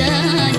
casa